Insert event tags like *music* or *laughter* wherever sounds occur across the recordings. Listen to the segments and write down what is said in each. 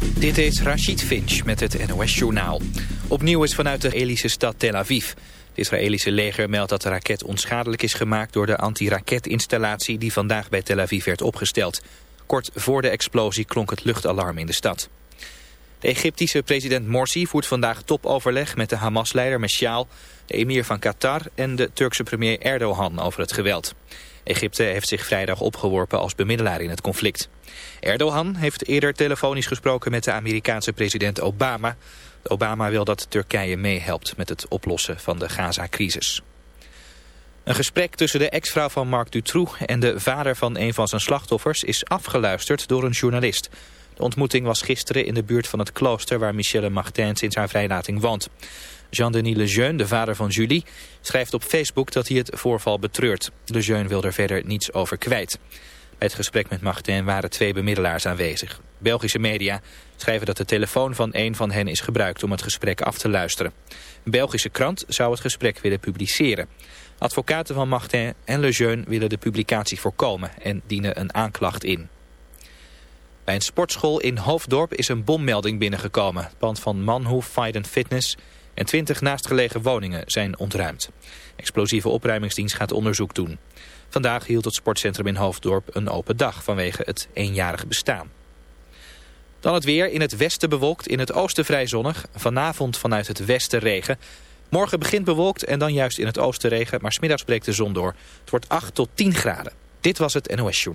Dit is Rashid Finch met het NOS-journaal. Opnieuw is vanuit de Israëlische stad Tel Aviv. Het Israëlische leger meldt dat de raket onschadelijk is gemaakt... door de anti-raketinstallatie die vandaag bij Tel Aviv werd opgesteld. Kort voor de explosie klonk het luchtalarm in de stad. De Egyptische president Morsi voert vandaag topoverleg met de Hamas-leider Meshaal... de emir van Qatar en de Turkse premier Erdogan over het geweld. Egypte heeft zich vrijdag opgeworpen als bemiddelaar in het conflict. Erdogan heeft eerder telefonisch gesproken met de Amerikaanse president Obama. Obama wil dat Turkije meehelpt met het oplossen van de Gaza-crisis. Een gesprek tussen de ex-vrouw van Marc Dutroux en de vader van een van zijn slachtoffers is afgeluisterd door een journalist. De ontmoeting was gisteren in de buurt van het klooster waar Michelle Martin sinds haar vrijlating woont. Jean-Denis Lejeune, de vader van Julie, schrijft op Facebook dat hij het voorval betreurt. Lejeune wil er verder niets over kwijt. Bij het gesprek met Martin waren twee bemiddelaars aanwezig. Belgische media schrijven dat de telefoon van een van hen is gebruikt om het gesprek af te luisteren. Een Belgische krant zou het gesprek willen publiceren. Advocaten van Martin en Lejeune willen de publicatie voorkomen en dienen een aanklacht in. Bij een sportschool in Hoofddorp is een bommelding binnengekomen. Het pand van Manhoef Fight Fitness en 20 naastgelegen woningen zijn ontruimd. Explosieve opruimingsdienst gaat onderzoek doen. Vandaag hield het sportcentrum in Hoofddorp een open dag vanwege het eenjarige bestaan. Dan het weer. In het westen bewolkt, in het oosten vrij zonnig. Vanavond vanuit het westen regen. Morgen begint bewolkt en dan juist in het oosten regen, maar smiddags breekt de zon door. Het wordt 8 tot 10 graden. Dit was het NOS Show.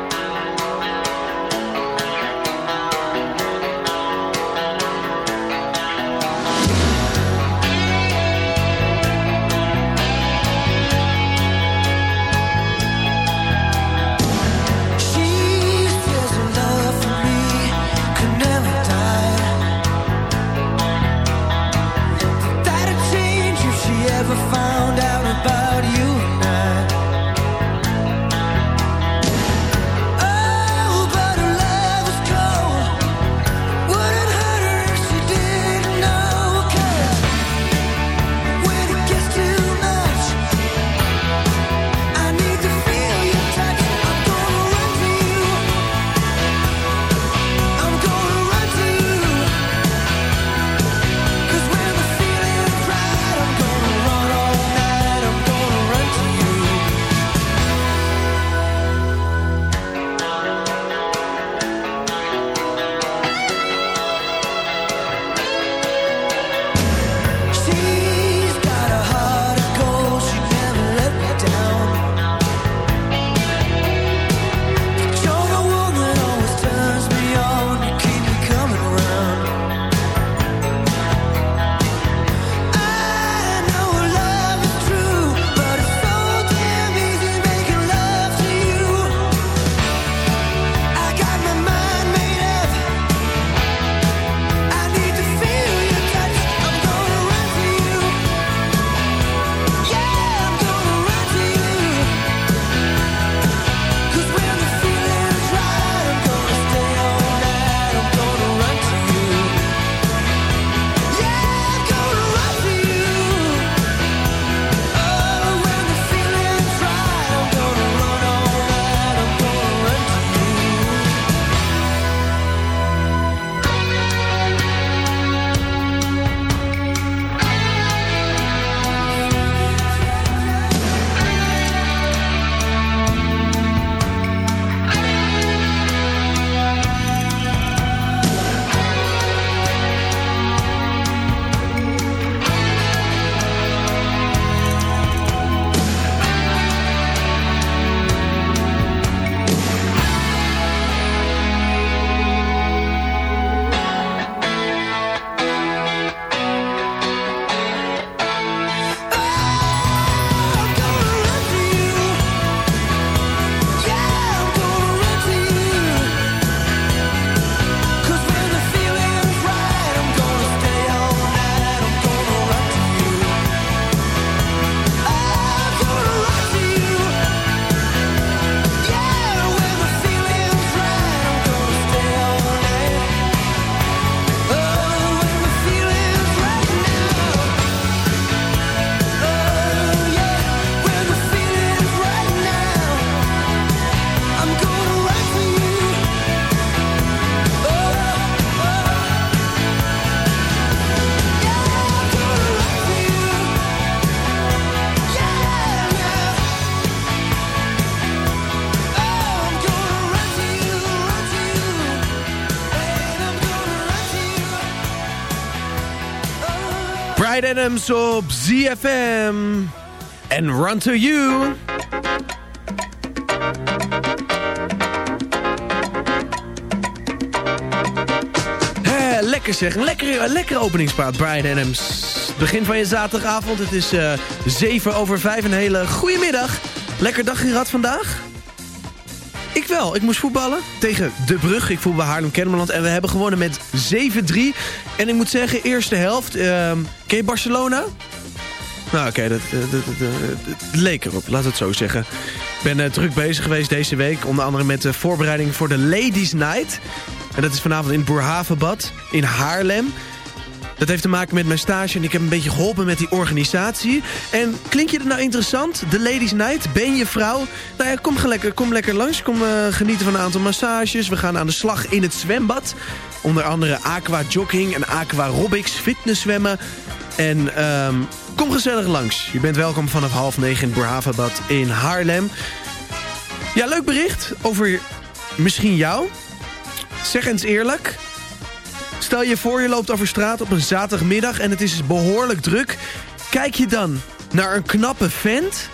Brian Adams op ZFM. En Run To You. Hé, lekker zeg. Lekkere, lekkere openingspaard, Brian Adams. Begin van je zaterdagavond. Het is eh 7 over 5. Een hele goede middag. Lekker dag gehad vandaag? Wel. Ik moest voetballen tegen De Brug. Ik voetbal Haarlem-Kennemerland. En we hebben gewonnen met 7-3. En ik moet zeggen, eerste helft. ehm ken Barcelona? Nou, oké, dat, dat, dat, leek erop, laat het zo zeggen. Ik ben eh, druk bezig geweest deze week. Onder andere met de voorbereiding voor de Ladies Night. En dat is vanavond in het Boerhavenbad in Haarlem. Dat heeft te maken met mijn stage en ik heb een beetje geholpen met die organisatie. En klink je het nou interessant? De Ladies Night, ben je vrouw? Nou ja, kom, lekker, kom lekker langs. Kom eh, genieten van een aantal massages. We gaan aan de slag in het zwembad. Onder andere aqua jogging en aqua aerobics, fitness zwemmen. En ehm, kom gezellig langs. Je bent welkom vanaf half negen in in Haarlem. Ja, leuk bericht over misschien jou. Zeg eens eerlijk. Stel je voor je loopt over straat op een zaterdagmiddag en het is behoorlijk druk. Kijk je dan naar een knappe vent?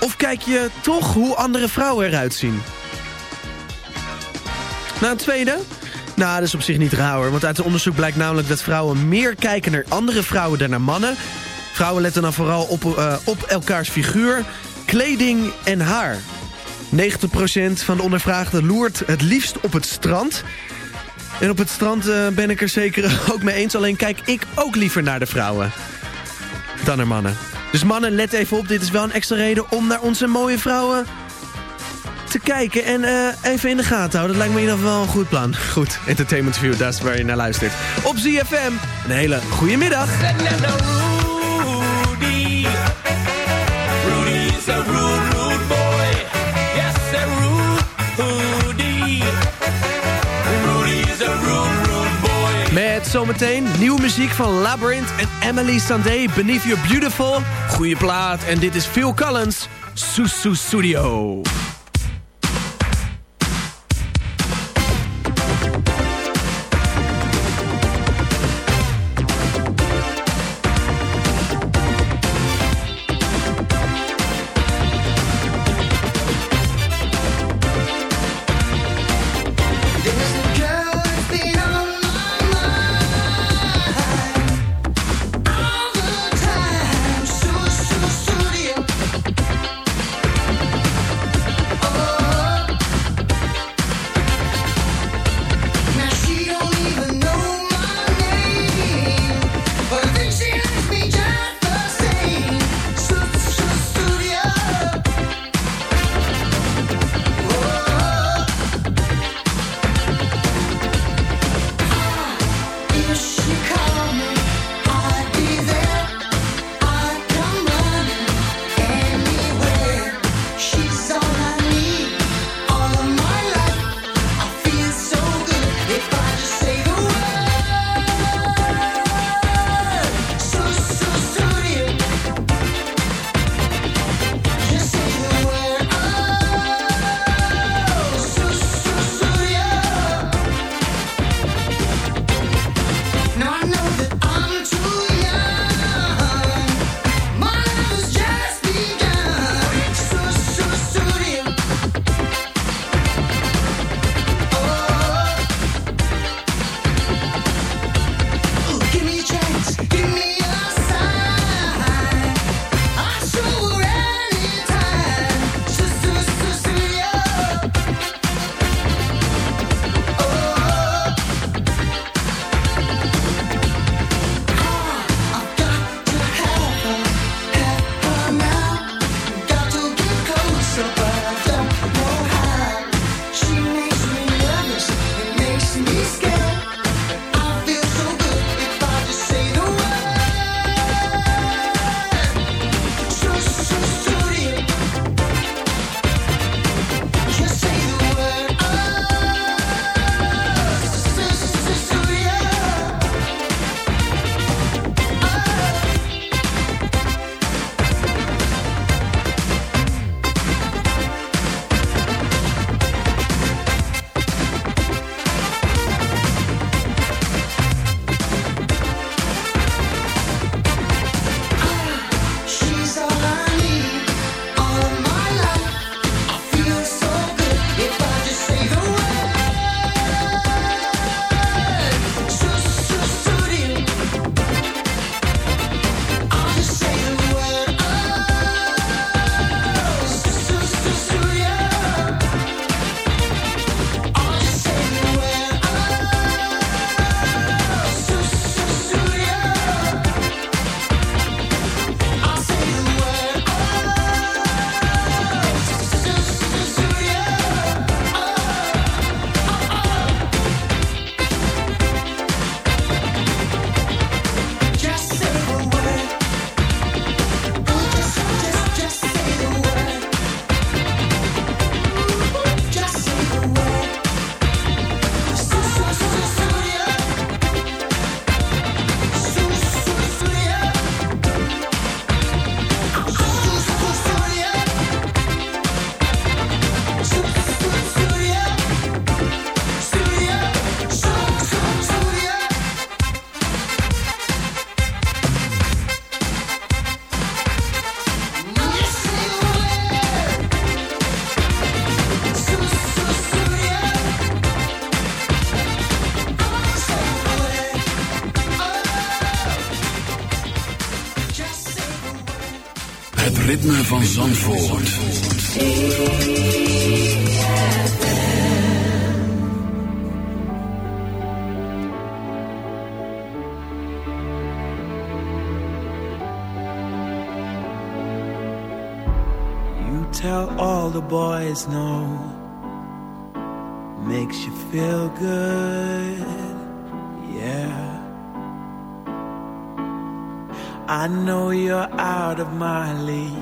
Of kijk je toch hoe andere vrouwen eruit zien? Na een tweede? Nou, dat is op zich niet raar. Want uit het onderzoek blijkt namelijk dat vrouwen meer kijken naar andere vrouwen dan naar mannen. Vrouwen letten dan vooral op, eh, op elkaars figuur, kleding en haar. 90% van de ondervraagden loert het liefst op het strand. En op het strand eh, ben ik er zeker *laughs* ook mee eens. Alleen kijk ik ook liever naar de vrouwen dan naar mannen. Dus mannen, let even op. Dit is wel een extra reden om naar onze mooie vrouwen te kijken. En eh, even in de gaten houden. Dat lijkt me in ieder geval wel een goed plan. *laughs* Goed, Entertainment View, dat is waar je naar luistert. Op ZFM, een hele goede middag. Zometeen nieuwe muziek van Labyrinth en Emily Sandé, Beneath Your Beautiful. Goeie plaat. En dit is Phil Collins, Susu Studio. ritme van Zandvoort. You tell all the boys no. Makes you feel good. Yeah. I know you're out of my league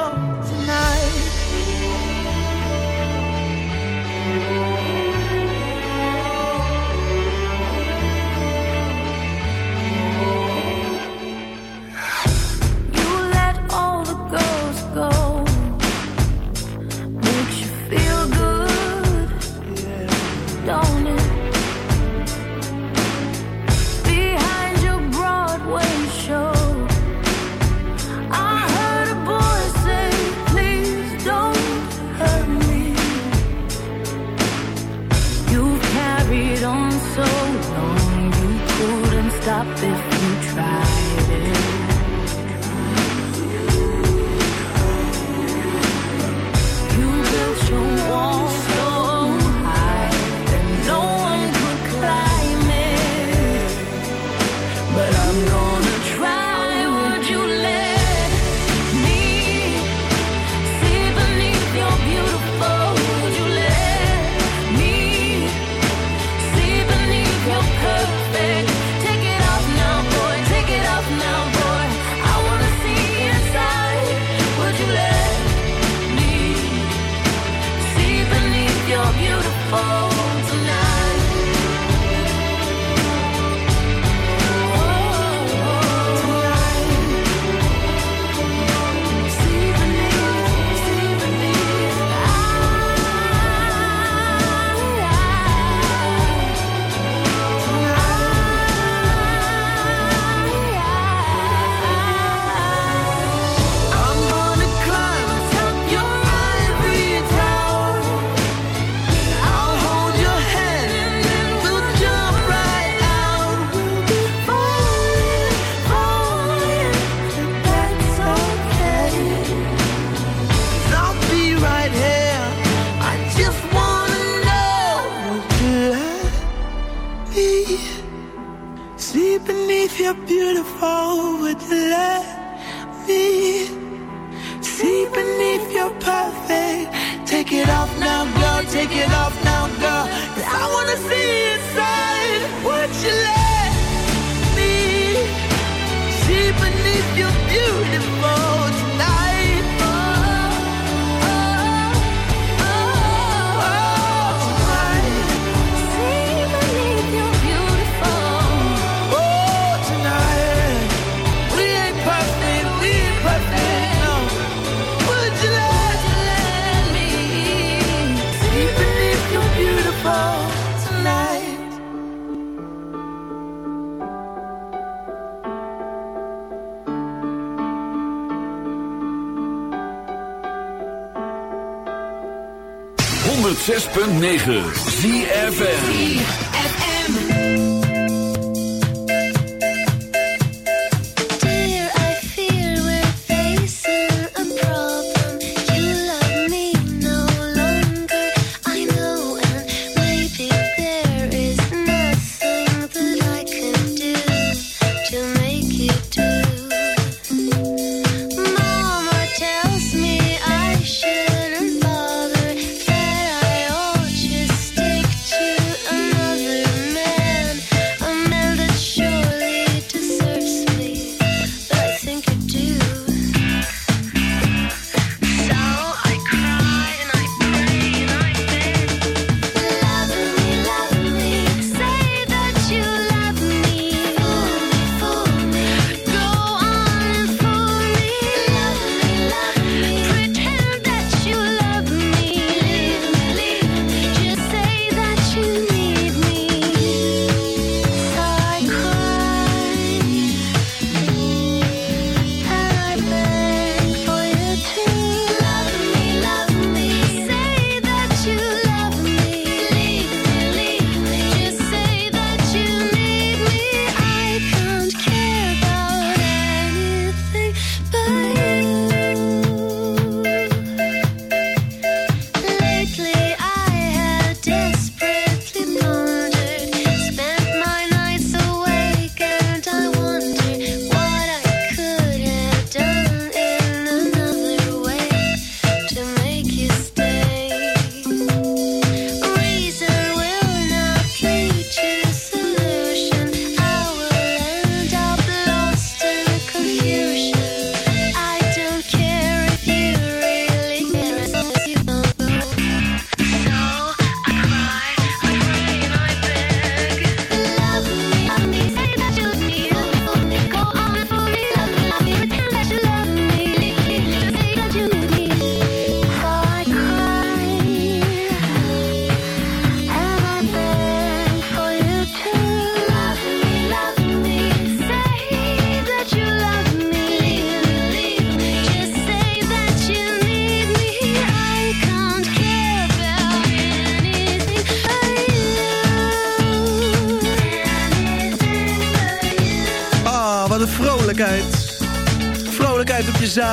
Oh. 9.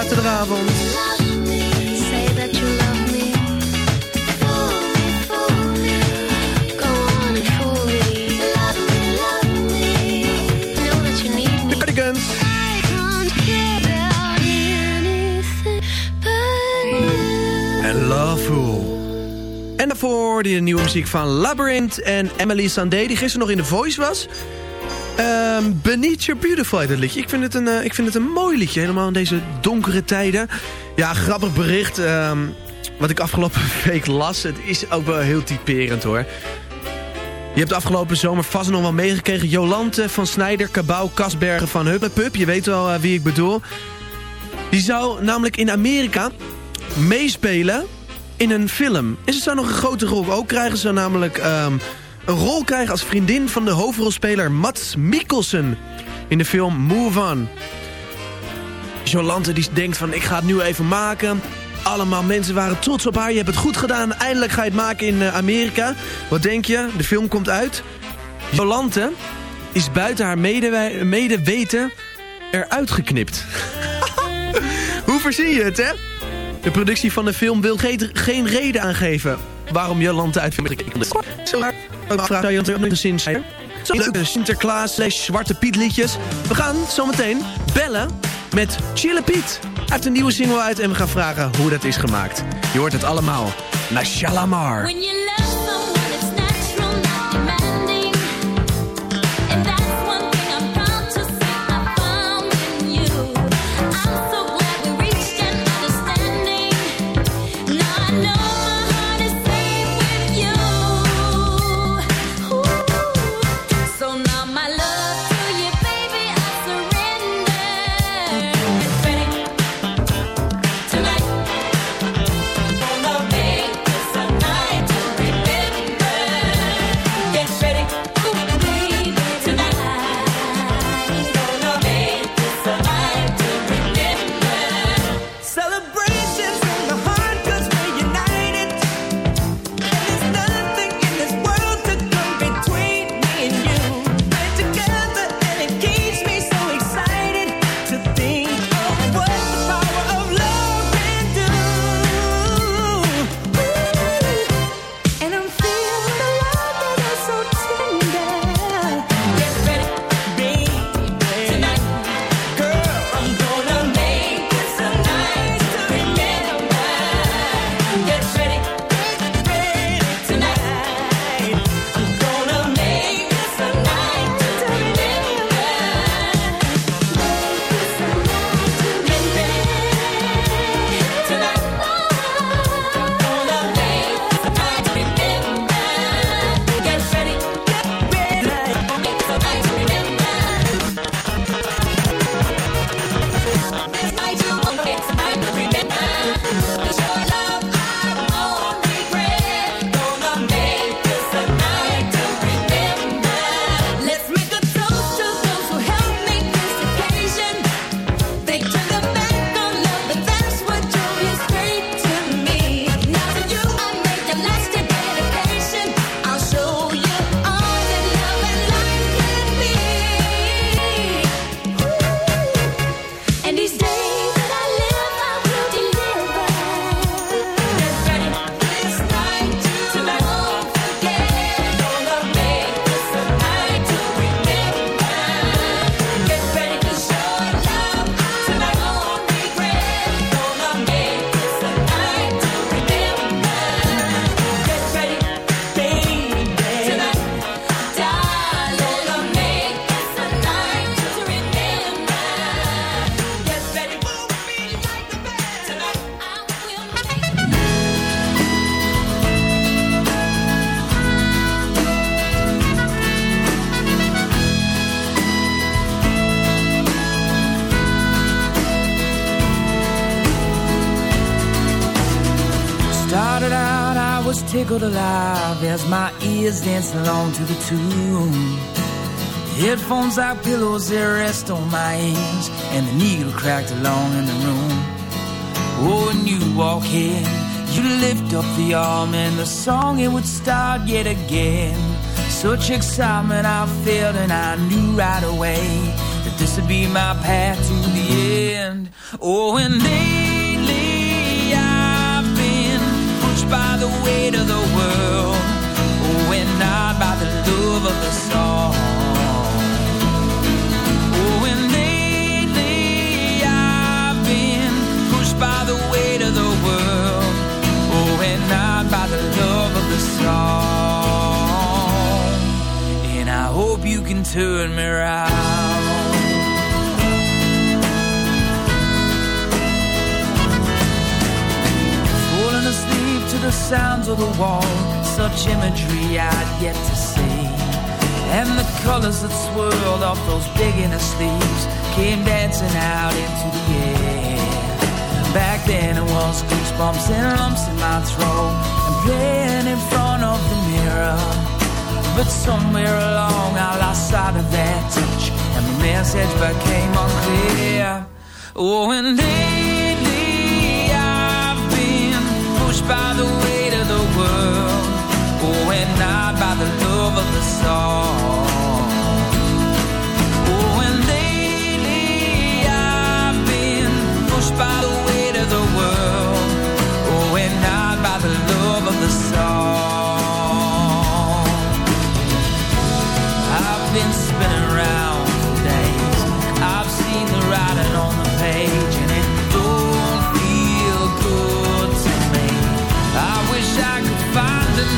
Zaterdagavond. Say that you love me. Fool me, fool me. Go on and fool me. Love me, love me. Know that you need me. De Cardigans. I can't care about anything but you. En daarvoor die nieuwe muziek van Labyrinth en Emily Sandé... die gisteren nog in The Voice was. Ehm Beneath Your Beautiful dat liedje. Ik vind, het een, eh, ik vind het een mooi liedje, helemaal in deze donkere tijden. Ja, grappig bericht. ehm, wat ik afgelopen *laughs* week las. Het is ook wel heel typerend hoor. Je hebt de afgelopen zomer vast nog wel meegekregen. Jolante van Snijder, Cabau, Kasbergen van Hupplepup. Je weet wel eh, wie ik bedoel. Die zou namelijk in Amerika meespelen in een film. En ze zou nog een grote rol ook krijgen. Ze zou namelijk ehm, een rol krijgen als vriendin van de hoofdrolspeler Mats Mikkelsen. In de film Move On. Jolante die denkt van ik ga het nu even maken. Allemaal mensen waren trots op haar. Je hebt het goed gedaan. Eindelijk ga je het maken in eh, Amerika. Wat denk je? De film komt uit. Jolante is buiten haar medeweten eruit geknipt. *laughs* Hoe verzin je het, hè? De productie van de film wil geen, geen reden aangeven waarom Jolante uit. Zo Ik vraag eens zijn. Zo leuke Sinterklaas slash Zwarte Piet liedjes. We gaan zometeen bellen met Chille Piet. Hij heeft een nieuwe single uit en we gaan vragen hoe dat is gemaakt. Je hoort het allemaal. Na Shalamar. Alive as my ears danced along to the tune. Headphones like pillows, they rest on my ears, and the needle cracked along in the room. Oh, when you walk in, you lift up the arm, and the song it would start yet again. Such excitement I felt, and I knew right away that this would be my path to the end. Oh, and lately by the weight of the world. And not by the love of the song. Oh, and lately I've been by the weight of the world. Oh, and not by the love of the song. And I hope you can turn me around. The sounds of the wall, such imagery I'd yet to see. And the colors that swirled off those big inner sleeves came dancing out into the air. Back then it was goosebumps and lumps in my throat and playing in front of the mirror. But somewhere along I lost sight of that touch and the message became unclear. Oh, and lately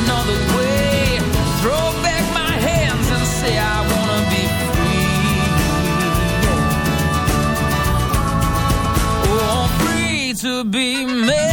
another way. Throw back my hands and say I wanna be free. Oh, free to be me.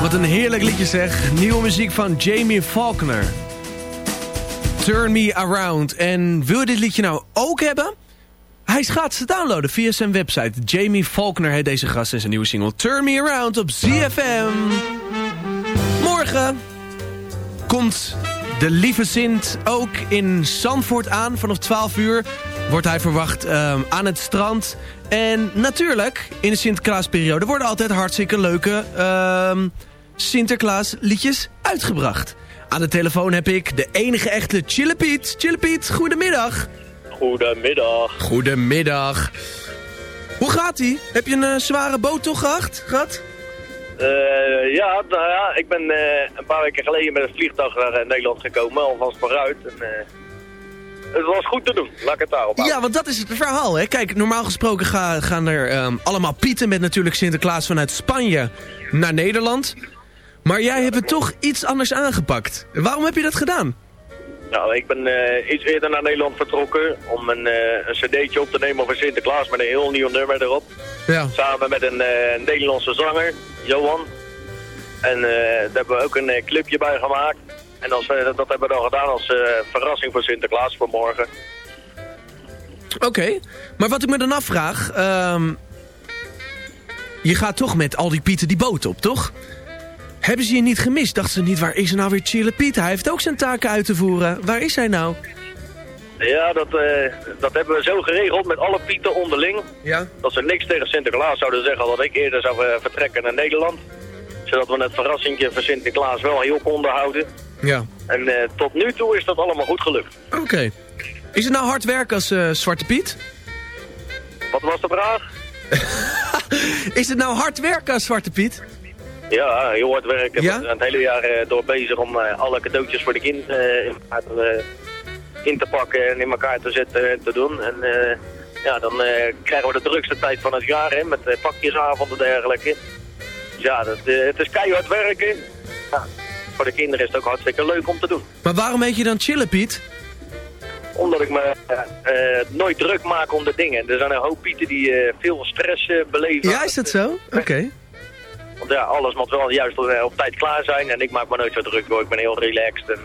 Wat een heerlijk liedje zeg. Nieuwe muziek van Jamie Faulkner. Turn Me Around. En wil je dit liedje nou ook hebben? Hij gaat ze downloaden via zijn website. Jamie Faulkner heet deze gast in zijn nieuwe single Turn Me Around op ZFM. Morgen komt de lieve Sint ook in Zandvoort aan. Vanaf 12 uur wordt hij verwacht ehm, aan het strand. En natuurlijk, in de Sinterklaasperiode worden altijd hartstikke leuke ehm, Sinterklaas liedjes uitgebracht. Aan de telefoon heb ik de enige echte Chillepiet. Chillepiet, goedemiddag. Goedemiddag. Goedemiddag. Hoe gaat ie? Heb je een eh, zware boot toch gehad? gehad? Eh, ja, nou ja, ik ben eh, een paar weken geleden met het vliegtuig naar Nederland gekomen, alvast vooruit. En, het was goed te doen, laat ik het daarop houden. Ja, want dat is het verhaal, hè. Kijk, normaal gesproken ga- gaan er ehm, allemaal pieten met natuurlijk Sinterklaas vanuit Spanje naar Nederland. Maar jij hebt het toch iets anders aangepakt. Waarom heb je dat gedaan? Nou, ik ben eh, iets eerder naar Nederland vertrokken om een, eh, een cd'tje op te nemen voor Sinterklaas met een heel nieuw nummer erop. Ja. Samen met een eh, Nederlandse zanger, Johan. En daar hebben we ook een clipje bij gemaakt. En als, we- dat hebben we dan gedaan als eh, verrassing voor Sinterklaas voor morgen. Oké, maar wat ik me dan afvraag... ehm, je gaat toch met al die pieten die boot op, toch? Hebben ze je niet gemist? Dachten ze niet, waar is er nou weer Chille Piet? Hij heeft ook zijn taken uit te voeren. Waar is hij nou? Ja, dat, eh, dat hebben we zo geregeld met alle pieten onderling. Ja. Dat ze niks tegen Sinterklaas zouden zeggen dat ik eerder zou eh, vertrekken naar Nederland. Zodat we het verrassingje voor Sinterklaas wel heel konden houden. Ja. En eh, tot nu toe is dat allemaal goed gelukt. Oké. Is het nou hard werken als eh, Zwarte Piet? Wat was de vraag? *laughs* Is het nou hard werken als Zwarte Piet? Ja, heel hard werken. Ja? We zijn het hele jaar eh, door bezig om alle cadeautjes voor de kinderen in te, in te pakken en in elkaar te zetten en te doen. En ja, dan krijgen we de drukste tijd van het jaar hè, met pakjesavonden en dergelijke. Dus ja, dat, het is keihard werken. Ja, voor de kinderen is het ook hartstikke leuk om te doen. Maar waarom heet je dan chillen, Piet? Omdat ik me eh, eh, nooit druk maak om de dingen. Er zijn een hoop pieten die eh, veel stress beleven. Ja, is dat zo? Oké. Want ja, alles moet wel juist op, op tijd klaar zijn. En ik maak me nooit zo druk hoor. Ik ben heel relaxed. En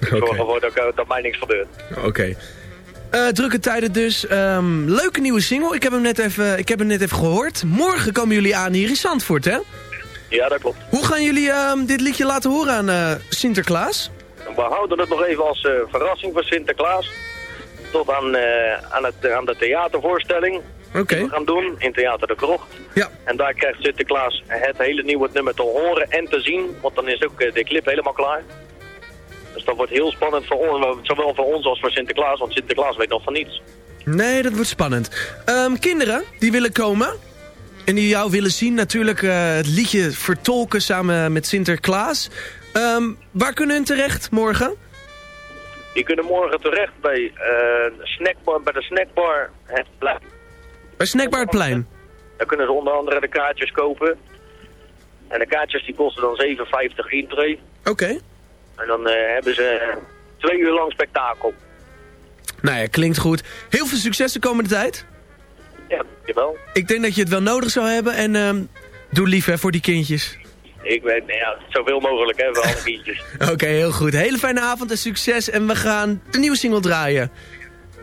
ik zorg ervoor dat, dat mij niks gebeurt. Oké. Drukke tijden dus. Ehm, leuke nieuwe single. Ik heb, hem net even, ik heb hem net even gehoord. Morgen komen jullie aan hier in Zandvoort, hè? Ja, dat klopt. Hoe gaan jullie ehm, dit liedje laten horen aan eh, Sinterklaas? We houden het nog even als eh, verrassing voor Sinterklaas. Tot aan, eh, aan, het, aan de theatervoorstelling. Oké. Die we gaan doen in Theater de Krocht. Ja. En daar krijgt Sinterklaas het hele nieuwe nummer te horen en te zien. Want dan is ook de clip helemaal klaar. Dus dat wordt heel spannend voor ons, zowel voor ons als voor Sinterklaas. Want Sinterklaas weet nog van niets. Nee, dat wordt spannend. Ehm, kinderen die willen komen en die jou willen zien, natuurlijk eh, het liedje vertolken samen met Sinterklaas. Ehm, waar kunnen hun terecht morgen? Die kunnen morgen terecht bij, eh, snackbar, bij de snackbar het plein. Bij Snackbar het Plein. Daar kunnen ze onder andere de kaartjes kopen. En de kaartjes die kosten dan 7,50 intree. Oké. En dan eh, hebben ze twee uur lang spektakel. Nou ja, klinkt goed. Heel veel succes de komende tijd. Ja, jawel. Ik denk dat je het wel nodig zou hebben en ehm, doe lief hè, voor die kindjes. Ik weet, nou ja, zoveel mogelijk hè, voor alle kindjes. *laughs* Oké, heel goed. Hele fijne avond en succes en we gaan de nieuwe single draaien.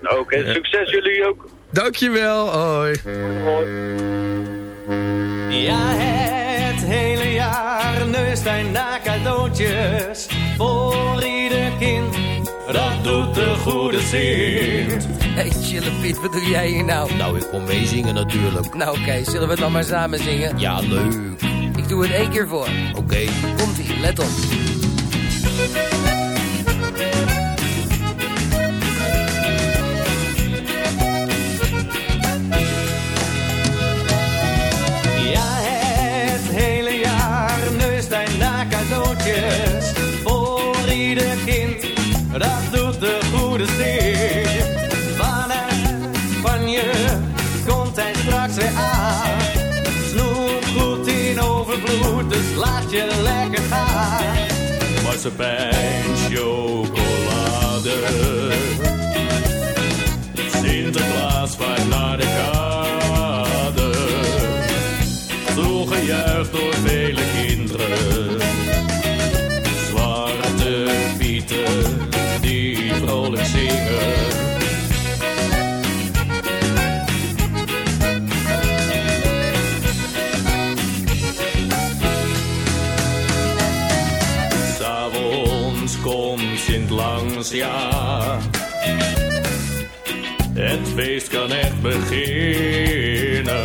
Oké, succes jullie ook. Dankjewel, hoi. Ja, het hele jaar neust hij naar cadeautjes voor ieder kind. Dat doet de goede zin. Hey, chille Piet, wat doe jij hier nou? Nou, ik kom meezingen natuurlijk. Nou oké, zullen we het dan maar samen zingen? Ja, leuk. Ik doe het één keer voor. Oké. Komt-ie, let op. je lekker gaan. Marsepein, chocolade. Sinterklaas vaart naar de kade. Toegejuicht door vele kinderen. Feest kan echt beginnen.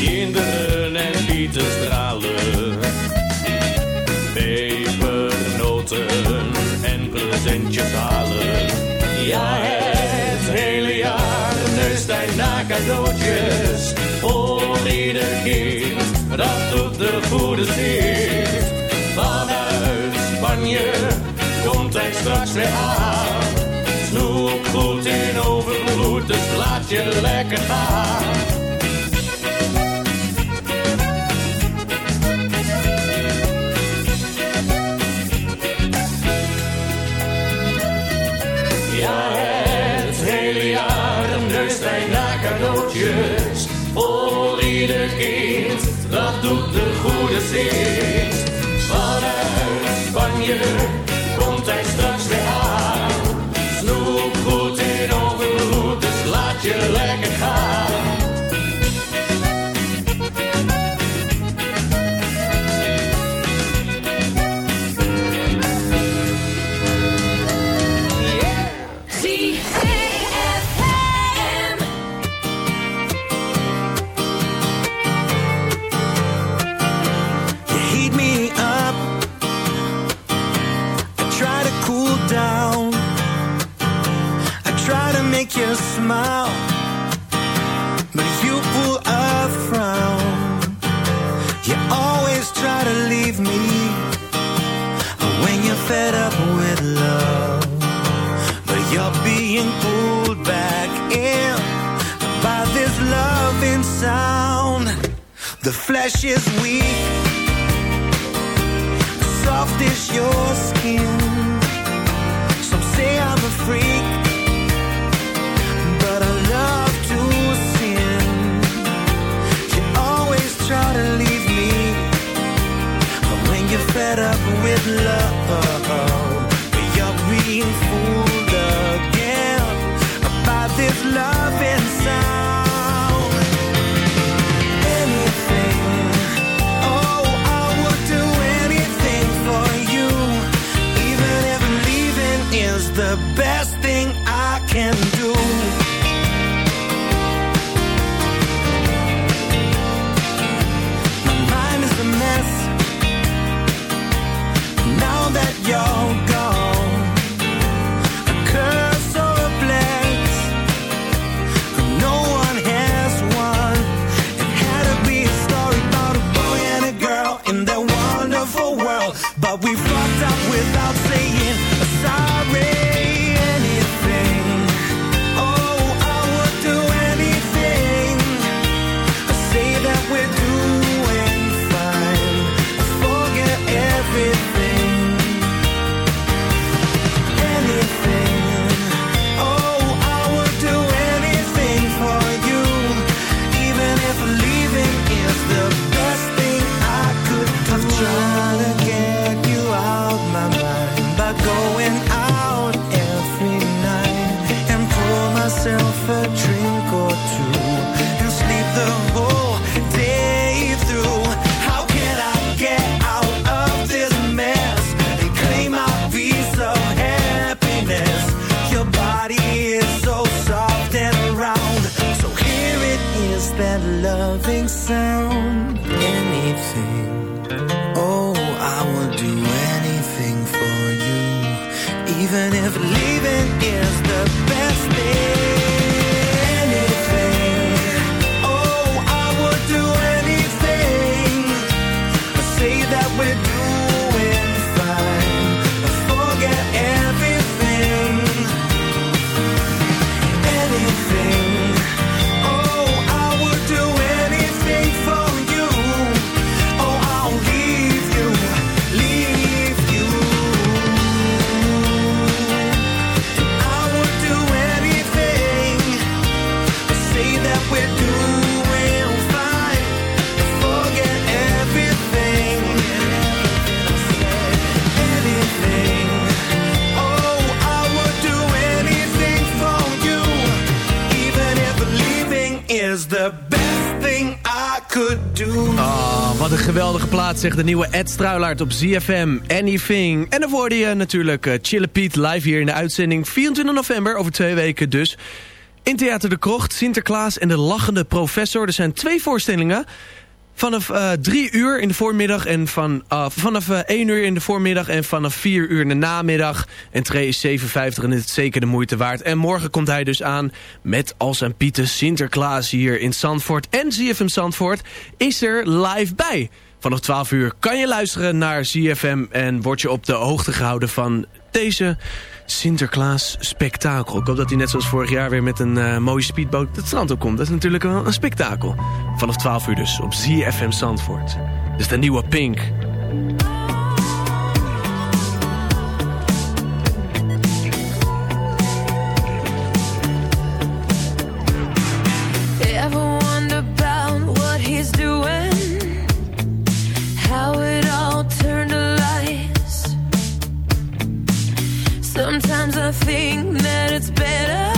Kinderen en pieten stralen. Pepernoten en presentjes halen. Ja, het hele jaar neust hij naar cadeautjes. Voor ieder kind, dat doet de goede zin. Vanuit Spanje komt hij straks weer aan. Goed in overvloed, dus laat je lekker gaan. Ja, het hele jaar neust hij naar cadeautjes voor ieder kind. Dat doet de goede zin. Vanuit Spanje The flesh is weak, soft is your skin. Some say I'm a freak, but I love to sin. You always try to leave me when you're fed up with love. Plaats, zegt de nieuwe Ed Struilaert op ZFM. Anything. En dan hoorde je natuurlijk uh, Chille Piet live hier in de uitzending. 24 november, over twee weken dus. In Theater de Krocht, Sinterklaas en de Lachende Professor. Er zijn twee voorstellingen. Vanaf eh, drie uur in de voormiddag en van, uh, vanaf eh, één uur in de voormiddag en vanaf vier uur in de namiddag. Entree is 7,50 en het zeker de moeite waard. En morgen komt hij dus aan met als en Pieten Sinterklaas hier in Zandvoort. En ZFM Zandvoort is er live bij. Vanaf 12 uur kan je luisteren naar ZFM en word je op de hoogte gehouden van deze Sinterklaas spektakel. Ik hoop dat hij net zoals vorig jaar weer met een eh, mooie speedboot het strand op komt. Dat is natuurlijk wel een spektakel. Vanaf 12 uur dus op ZFM Zandvoort. Dus de nieuwe Pink. Think that it's better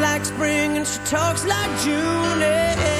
like spring and she talks like June. eh,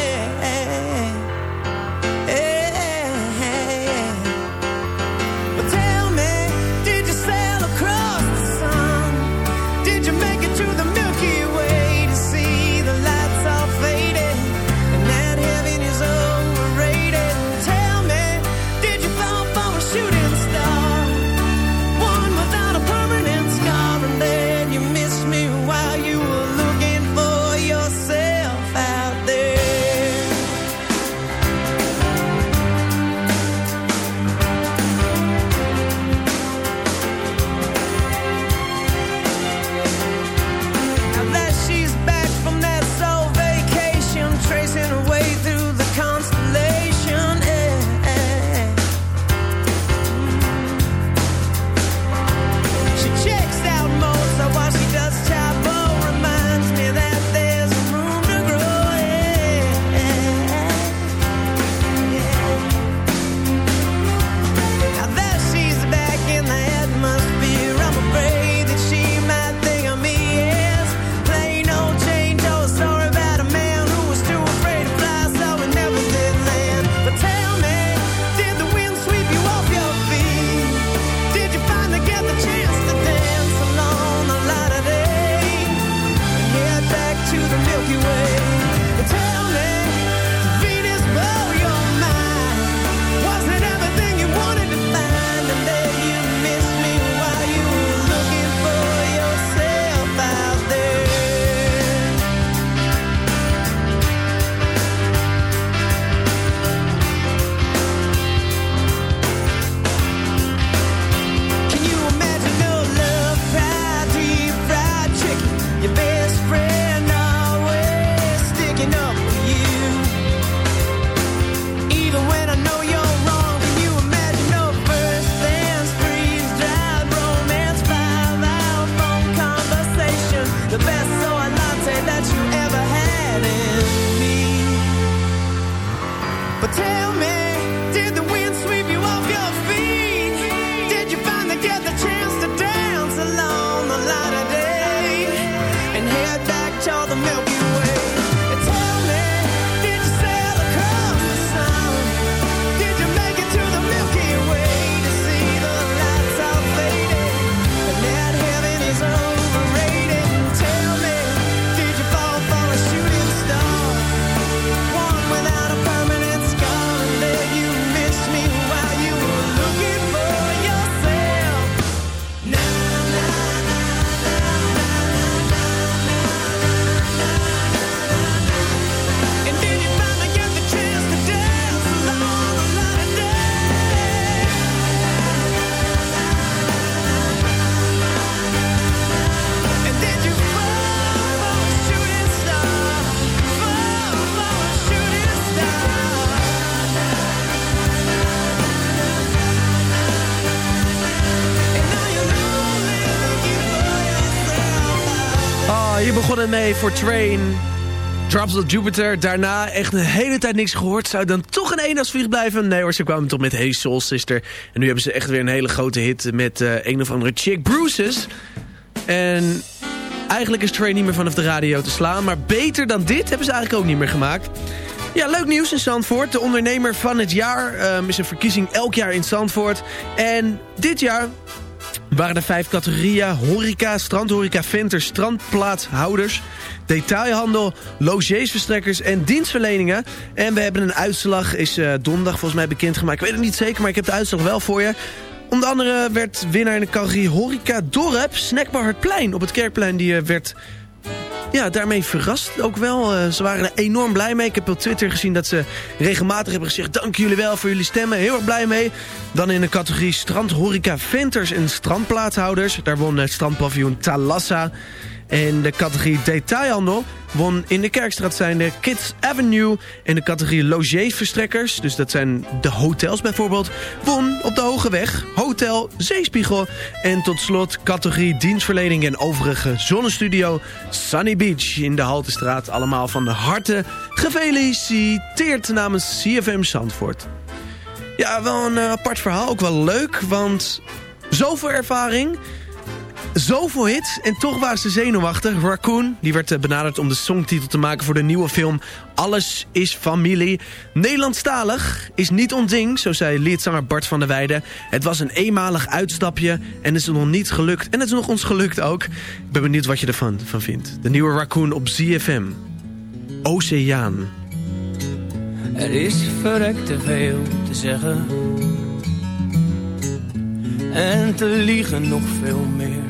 voor Train. Drops of Jupiter. Daarna echt een hele tijd niks gehoord. Zou dan toch een eendagsvlieg blijven? Nee hoor, ze kwamen toch met Hey Soul Sister. En nu hebben ze echt weer een hele grote hit met eh, een of andere chick, Bruce's. En eigenlijk is Train niet meer vanaf de radio te slaan. Maar beter dan dit hebben ze eigenlijk ook niet meer gemaakt. Ja, leuk nieuws in Zandvoort. De ondernemer van het jaar ehm, is een verkiezing elk jaar in Zandvoort. En dit jaar waren er vijf categorieën. Horeca, strandhoreca, venters, strandplaatshouders, detailhandel, logeesverstrekkers en dienstverleningen. En we hebben een uitslag, is eh, donderdag volgens mij bekendgemaakt. Ik weet het niet zeker, maar ik heb de uitslag wel voor je. Onder andere werd winnaar in de categorie Horeca Dorp, Snackbar Hartplein op het Kerkplein. Die eh, werd ja, daarmee verrast ook wel. Eh, ze waren er enorm blij mee. Ik heb op Twitter gezien dat ze regelmatig hebben gezegd... dank jullie wel voor jullie stemmen. Heel erg blij mee. Dan in de categorie strand, horeca, venters en strandplaatshouders. Daar won het strandpaviljoen Talassa. En de categorie detailhandel won in de Kerkstraat zijn de Kids Avenue. En de categorie logeesverstrekkers, dus dat zijn de hotels bijvoorbeeld... won op de Hoge Weg Hotel Zeespiegel. En tot slot categorie dienstverlening en overige zonnestudio Sunny Beach in de Haltestraat. Allemaal van de harte gefeliciteerd namens CFM Zandvoort. Ja, wel een eh, apart verhaal, ook wel leuk, want zoveel ervaring... Zoveel hits en toch waren ze zenuwachtig. Raccoon die werd eh, benaderd om de songtitel te maken voor de nieuwe film Alles is Familie. Nederlandstalig is niet ons ding, zo zei liedzanger Bart van der Weijden. Het was een eenmalig uitstapje en is nog niet gelukt. En het is nog ons gelukt ook. Ik ben benieuwd wat je ervan van vindt. De nieuwe Raccoon op ZFM. Oceaan. Er is verrekt te veel te zeggen. En te liegen nog veel meer.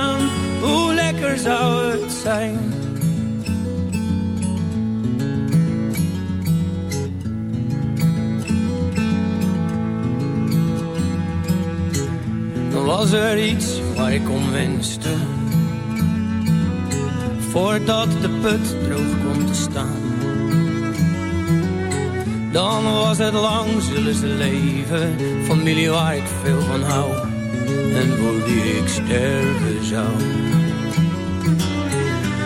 zou het zijn? Was er iets waar ik om wenste. Voordat de put droog komt te staan. Dan was het lang zullen ze leven. Familie waar ik veel van hou. En voor wie ik sterven zou.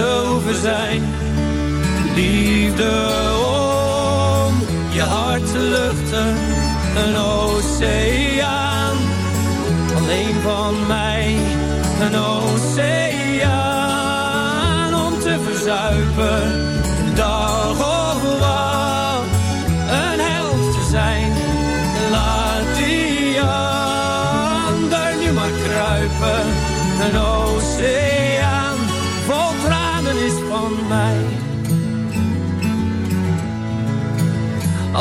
hoeven zijn. Liefde om je hart te luchten. Een oceaan alleen van mij. Een oceaan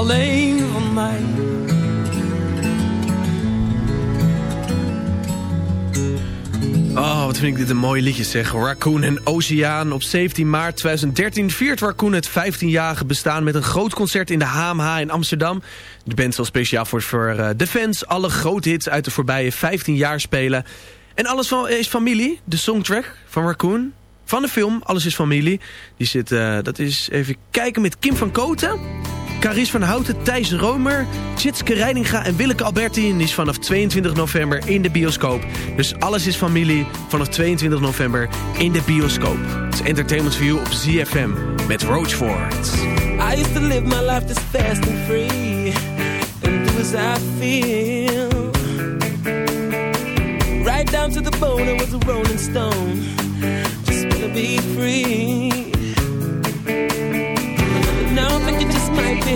alleen van mij. Oh, wat vind ik dit een mooi liedje zeg. Raccoon en Oceaan. Op 17 maart 2013 viert Raccoon het 15-jarige bestaan... met een groot concert in de HMH in Amsterdam. De band zal speciaal voor, voor eh, de fans alle grote hits uit de voorbije 15 jaar spelen. En alles van, is familie, de songtrack van Raccoon. Van de film Alles is Familie. Die zit, eh, dat is even kijken met Kim van Koten... Caries van Houten, Thijs Romer, Tjitske Reininga en Willeke Alberti. Is vanaf 22 november in de bioscoop. Dus alles is familie vanaf 22 november in de bioscoop. Het is Entertainment View op ZFM met Roachford. I used to live my life this fast and free And do as I feel Right down to the bone, I was a rolling stone Just wanna be free now I think it just might be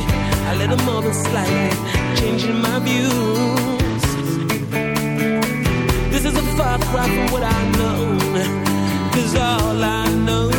A little more than slightly Changing my views. This is a far cry from what I know Cause all I know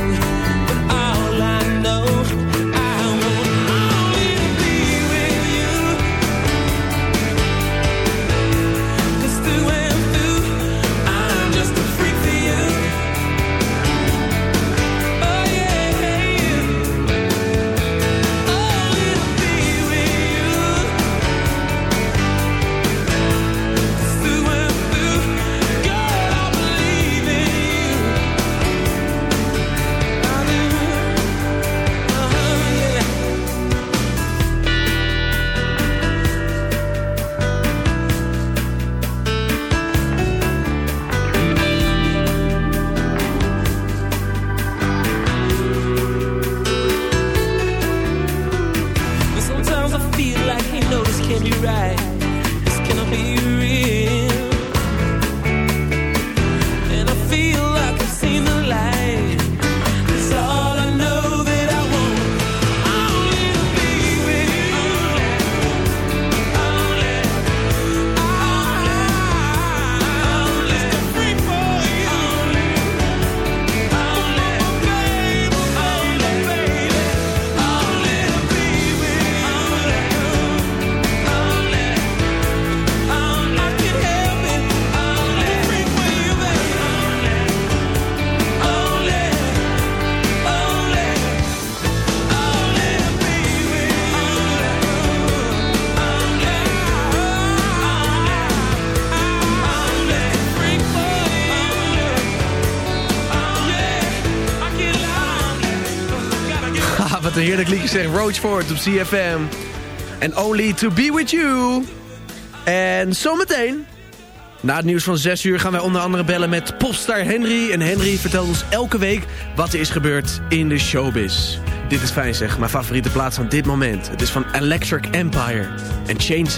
Een heerlijk liedje zeg. Roachford op CFM. En Only to be with you. En zometeen, na het nieuws van 6 uur... gaan wij onder andere bellen met popstar Henry. En Henry vertelt ons elke week wat er is gebeurd in de showbiz. Dit is fijn zeg, mijn favoriete plaats van dit moment. Het is van Electric Empire en Chains